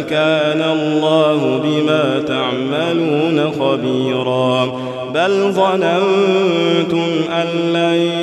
كان الله بما تعملون خبيرا. بل ظننتم أن لن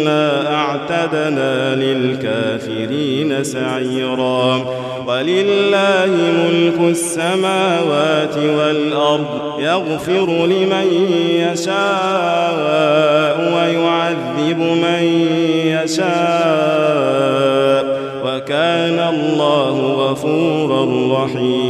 فإنا أعتدنا للكافرين سعيرا. ولله ملك السماوات والأرض يغفر لمن يشاء ويعذب من يشاء. وكان الله غفورا رحيما.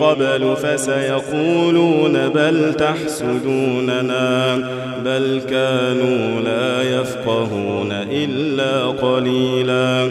قبل فسيقولون بل تحسدوننا بل كانوا لا يفقهون إلا قليلا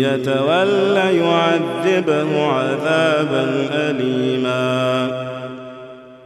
يتول يعذبه عذابا أليما.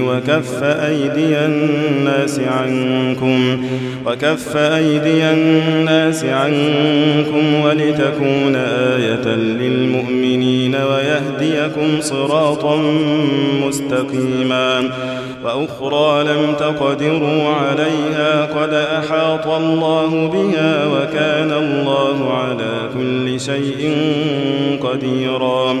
وكف أيدي الناس عنكم وكف أيدي الناس عنكم ولتكون آية للمؤمنين ويهديكم صراطا مستقيما وأخرى لم تقدروا عليها قد أحاط الله بها وكان الله على كل شيء قديرا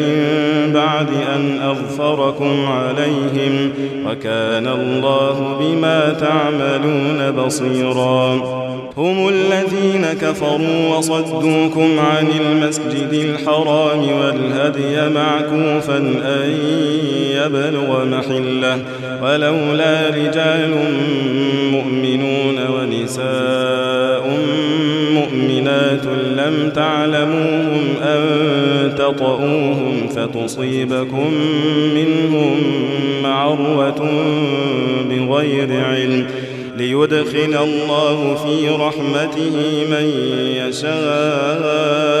بعد أن أغفركم عليهم وكان الله بما تعملون بصيراً. هم الذين كفروا وصدوكم عن المسجد الحرام والهدي معكوفا أن يبلغ محلة ولولا رجال مؤمنون ونساء مؤمنات لم تعلموهم أن تطؤوهم فتصيبكم منهم معروة بغير علم ليدخل الله في رحمته من يشاء.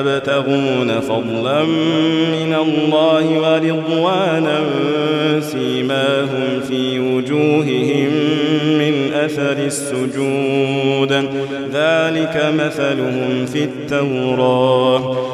يبتغون فضلا من الله ورضوانا سيماهم في وجوههم من أثر السجود. ذلك مثلهم في التوراة.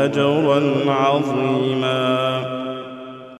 وأجرا عظيما.